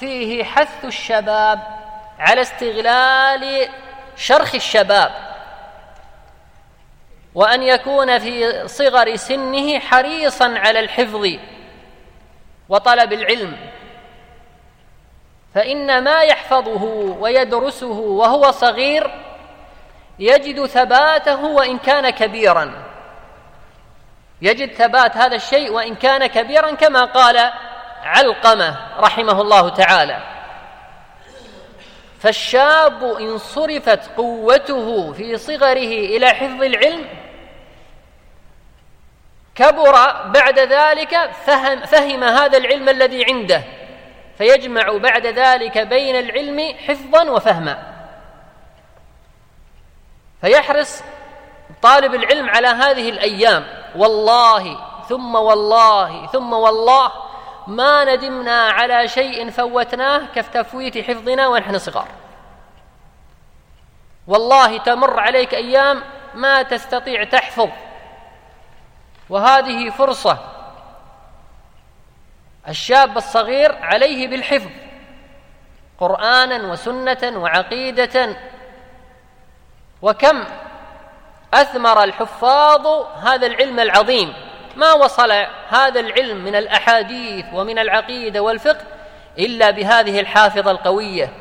فيه حث الشباب على استغلال شرخ الشباب وأن يكون في صغر سنه حريصا على الحفظ وطلب العلم. فإن ما يحفظه ويدرسه وهو صغير يجد ثباته وإن كان كبيرا. يجد ثبات هذا الشيء وإن كان كبيرا كما قال علقمة رحمه الله تعالى. فالشاب إن صرفت قوته في صغره إلى حفظ العلم كبر بعد ذلك فهم, فهم هذا العلم الذي عنده فيجمع بعد ذلك بين العلم حفظا وفهما. فيحرص طالب العلم على هذه الأيام والله ثم والله ثم والله ما ندمنا على شيء فوتناه كتفويت حفظنا ونحن صغار. والله تمر عليك أيام ما تستطيع تحفظ. وهذه فرصة الشاب الصغير عليه بالحفظ قرآنا وسنة وعقيدة. وكم أثمر الحفاظ هذا العلم العظيم. ما وصل هذا العلم من الأحاديث ومن العقيدة والفقه إلا بهذه الحافظة القوية